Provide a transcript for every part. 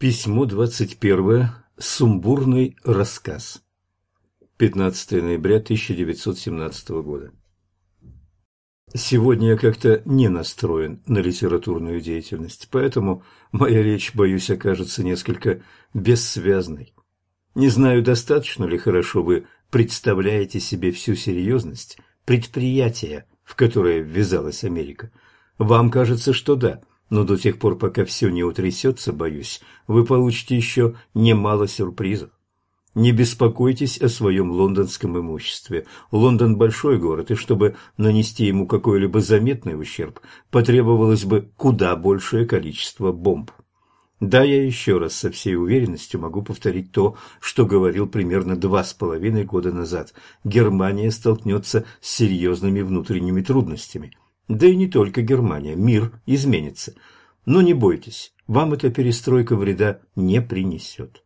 Письмо 21. Сумбурный рассказ. 15 ноября 1917 года. Сегодня я как-то не настроен на литературную деятельность, поэтому моя речь, боюсь, окажется несколько бессвязной. Не знаю, достаточно ли хорошо вы представляете себе всю серьезность предприятия, в которое ввязалась Америка. Вам кажется, что да – но до тех пор, пока все не утрясется, боюсь, вы получите еще немало сюрпризов. Не беспокойтесь о своем лондонском имуществе. Лондон – большой город, и чтобы нанести ему какой-либо заметный ущерб, потребовалось бы куда большее количество бомб. Да, я еще раз со всей уверенностью могу повторить то, что говорил примерно два с половиной года назад. Германия столкнется с серьезными внутренними трудностями. Да и не только Германия, мир изменится. Но не бойтесь, вам эта перестройка вреда не принесет.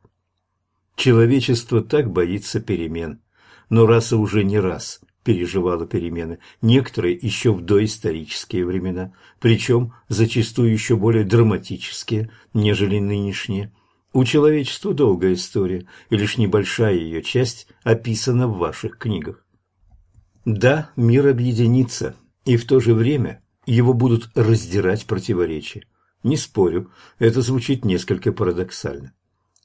Человечество так боится перемен, но раса уже не раз переживала перемены, некоторые еще в доисторические времена, причем зачастую еще более драматические, нежели нынешние. У человечества долгая история, и лишь небольшая ее часть описана в ваших книгах. Да, мир объединится, и в то же время его будут раздирать противоречия. Не спорю, это звучит несколько парадоксально.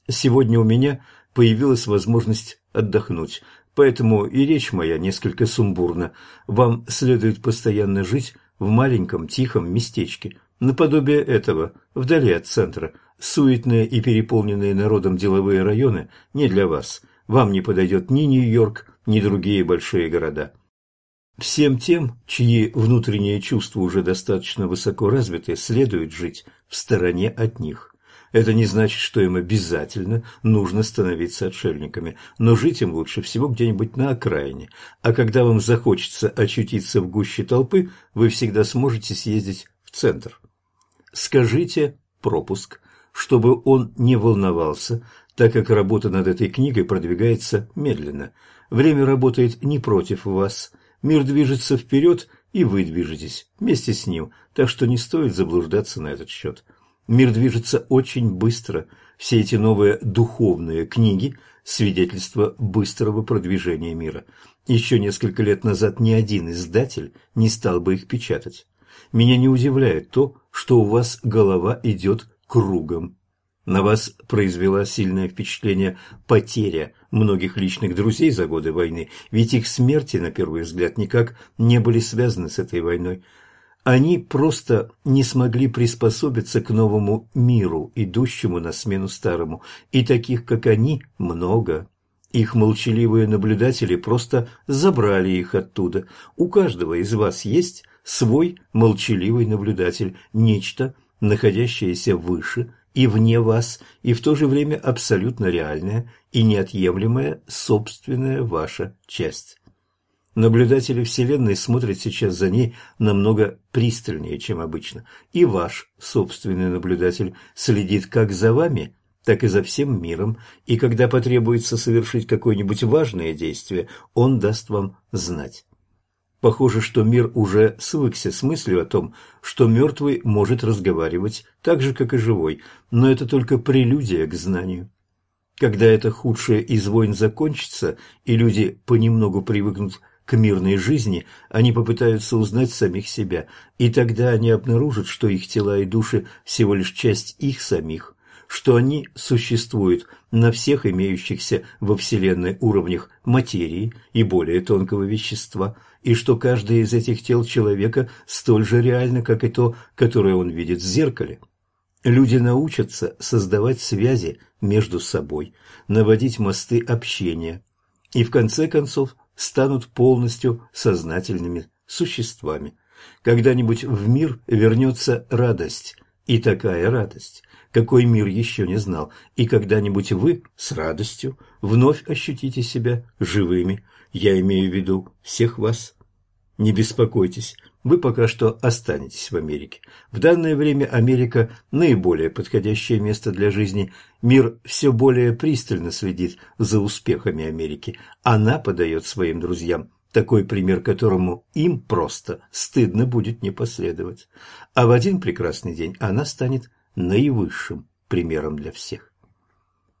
Сегодня у меня появилась возможность отдохнуть, поэтому и речь моя несколько сумбурна. Вам следует постоянно жить в маленьком тихом местечке, наподобие этого, вдали от центра. Суетные и переполненные народом деловые районы не для вас. Вам не подойдет ни Нью-Йорк, ни другие большие города. Всем тем, чьи внутренние чувства уже достаточно высоко развиты, следует жить в стороне от них. Это не значит, что им обязательно нужно становиться отшельниками, но жить им лучше всего где-нибудь на окраине. А когда вам захочется очутиться в гуще толпы, вы всегда сможете съездить в центр. Скажите пропуск, чтобы он не волновался, так как работа над этой книгой продвигается медленно. Время работает не против вас – Мир движется вперед, и вы движетесь вместе с ним, так что не стоит заблуждаться на этот счет. Мир движется очень быстро. Все эти новые духовные книги – свидетельство быстрого продвижения мира. Еще несколько лет назад ни один издатель не стал бы их печатать. Меня не удивляет то, что у вас голова идет кругом. На вас произвела сильное впечатление потеря многих личных друзей за годы войны, ведь их смерти, на первый взгляд, никак не были связаны с этой войной. Они просто не смогли приспособиться к новому миру, идущему на смену старому, и таких, как они, много. Их молчаливые наблюдатели просто забрали их оттуда. У каждого из вас есть свой молчаливый наблюдатель, нечто, находящееся выше – и вне вас, и в то же время абсолютно реальная и неотъемлемая собственная ваша часть. Наблюдатели Вселенной смотрят сейчас за ней намного пристальнее, чем обычно, и ваш собственный наблюдатель следит как за вами, так и за всем миром, и когда потребуется совершить какое-нибудь важное действие, он даст вам знать. Похоже, что мир уже свыкся с мыслью о том, что мертвый может разговаривать так же, как и живой, но это только прелюдия к знанию. Когда это худшее из войн закончится, и люди понемногу привыкнут к мирной жизни, они попытаются узнать самих себя, и тогда они обнаружат, что их тела и души всего лишь часть их самих, что они существуют на всех имеющихся во Вселенной уровнях материи и более тонкого вещества – и что каждое из этих тел человека столь же реально, как и то, которое он видит в зеркале. Люди научатся создавать связи между собой, наводить мосты общения и в конце концов станут полностью сознательными существами. Когда-нибудь в мир вернется радость, и такая радость, какой мир еще не знал, и когда-нибудь вы с радостью вновь ощутите себя живыми, я имею в виду всех вас. Не беспокойтесь, вы пока что останетесь в Америке. В данное время Америка – наиболее подходящее место для жизни. Мир все более пристально следит за успехами Америки. Она подает своим друзьям такой пример, которому им просто стыдно будет не последовать. А в один прекрасный день она станет наивысшим примером для всех.